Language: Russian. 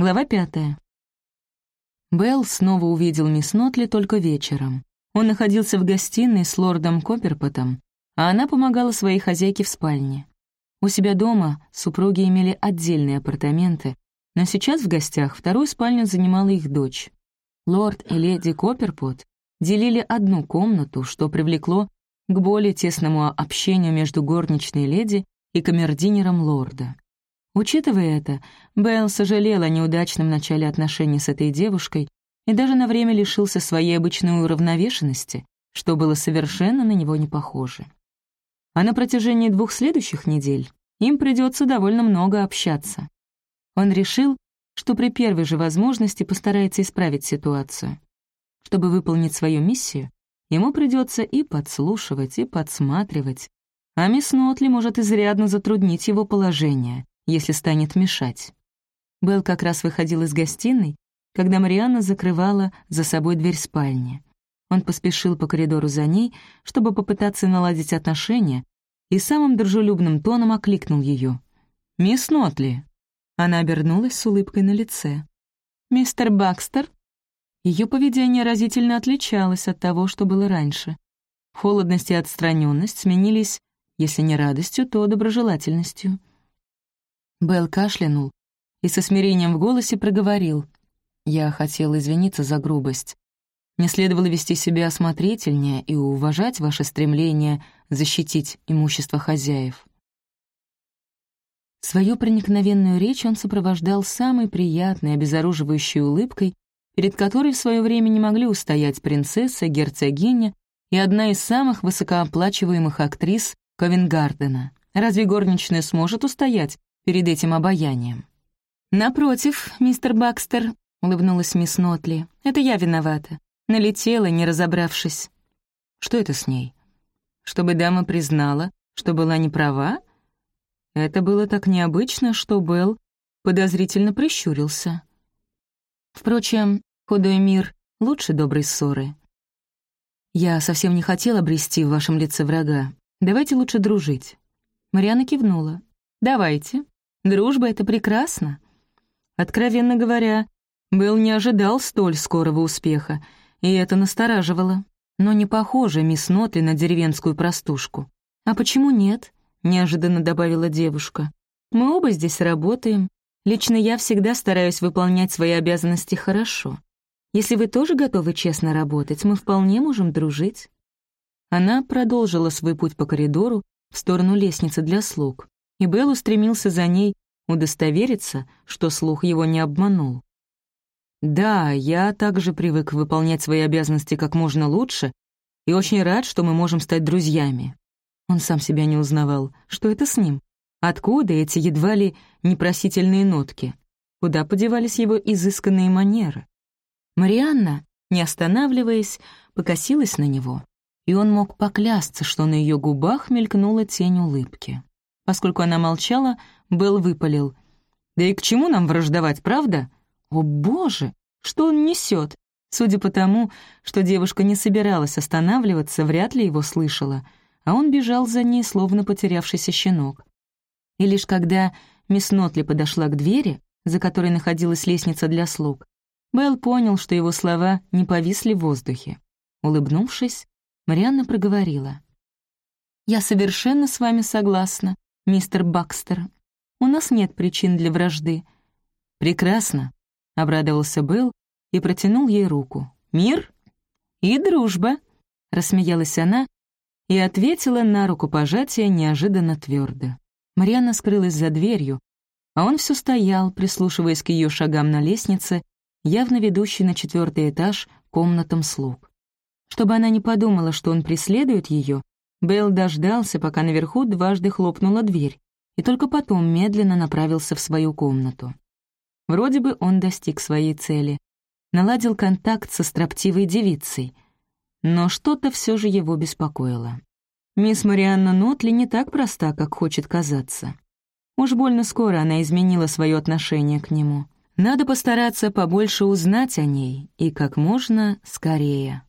Глава пятая. Белл снова увидел мисс Нотли только вечером. Он находился в гостиной с лордом Копперпотом, а она помогала своей хозяйке в спальне. У себя дома супруги имели отдельные апартаменты, но сейчас в гостях вторую спальню занимала их дочь. Лорд и леди Копперпот делили одну комнату, что привлекло к более тесному общению между горничной леди и камердинером лорда. Учитывая это, Белл сожалел о неудачном начале отношений с этой девушкой и даже на время лишился своей обычной уравновешенности, что было совершенно на него не похоже. А на протяжении двух следующих недель им придется довольно много общаться. Он решил, что при первой же возможности постарается исправить ситуацию. Чтобы выполнить свою миссию, ему придется и подслушивать, и подсматривать, а мисс Нотли может изрядно затруднить его положение, если станет мешать. Белл как раз выходил из гостиной, когда Марианна закрывала за собой дверь спальни. Он поспешил по коридору за ней, чтобы попытаться наладить отношения, и самым дружелюбным тоном окликнул ее. «Мисс Нотли!» Она обернулась с улыбкой на лице. «Мистер Бакстер?» Ее поведение разительно отличалось от того, что было раньше. Холодность и отстраненность сменились, если не радостью, то доброжелательностью. Белл кашлянул и со смирением в голосе проговорил. «Я хотел извиниться за грубость. Не следовало вести себя осмотрительнее и уважать ваше стремление защитить имущество хозяев». Свою проникновенную речь он сопровождал самой приятной, обезоруживающей улыбкой, перед которой в свое время не могли устоять принцесса, герцогиня и одна из самых высокооплачиваемых актрис Ковенгардена. Разве горничная сможет устоять перед этим обаянием. «Напротив, мистер Бакстер», — улыбнулась мисс Нотли, — «это я виновата. Налетела, не разобравшись». «Что это с ней? Чтобы дама признала, что была не права?» Это было так необычно, что Белл подозрительно прищурился. Впрочем, худой мир лучше доброй ссоры. «Я совсем не хотела обрести в вашем лице врага. Давайте лучше дружить». Мариана кивнула. «Давайте. Дружба — это прекрасно. Откровенно говоря, Белл не ожидал столь скорого успеха, и это настораживало. Но не похоже мисс Нотли на деревенскую простушку. «А почему нет?» — неожиданно добавила девушка. «Мы оба здесь работаем. Лично я всегда стараюсь выполнять свои обязанности хорошо. Если вы тоже готовы честно работать, мы вполне можем дружить». Она продолжила свой путь по коридору в сторону лестницы для слуг и Белл устремился за ней удостовериться, что слух его не обманул. «Да, я также привык выполнять свои обязанности как можно лучше и очень рад, что мы можем стать друзьями». Он сам себя не узнавал. Что это с ним? Откуда эти едва ли непросительные нотки? Куда подевались его изысканные манеры? Марианна, не останавливаясь, покосилась на него, и он мог поклясться, что на ее губах мелькнула тень улыбки. Поскольку она молчала, Белл выпалил. «Да и к чему нам враждовать, правда?» «О, боже! Что он несет?» Судя по тому, что девушка не собиралась останавливаться, вряд ли его слышала, а он бежал за ней, словно потерявшийся щенок. И лишь когда мисс Нотли подошла к двери, за которой находилась лестница для слуг, Белл понял, что его слова не повисли в воздухе. Улыбнувшись, Марианна проговорила. «Я совершенно с вами согласна мистер Бакстер. У нас нет причин для вражды». «Прекрасно», — обрадовался Белл и протянул ей руку. «Мир и дружба», — рассмеялась она и ответила на рукопожатие неожиданно твердо. Марьяна скрылась за дверью, а он все стоял, прислушиваясь к ее шагам на лестнице, явно ведущей на четвертый этаж комнатам слуг. Чтобы она не подумала, что он преследует ее, Белл дождался, пока наверху дважды хлопнула дверь, и только потом медленно направился в свою комнату. Вроде бы он достиг своей цели, наладил контакт со строптивой девицей, но что-то все же его беспокоило. Мисс Марианна Нотли не так проста, как хочет казаться. Уж больно скоро она изменила свое отношение к нему. Надо постараться побольше узнать о ней и как можно скорее.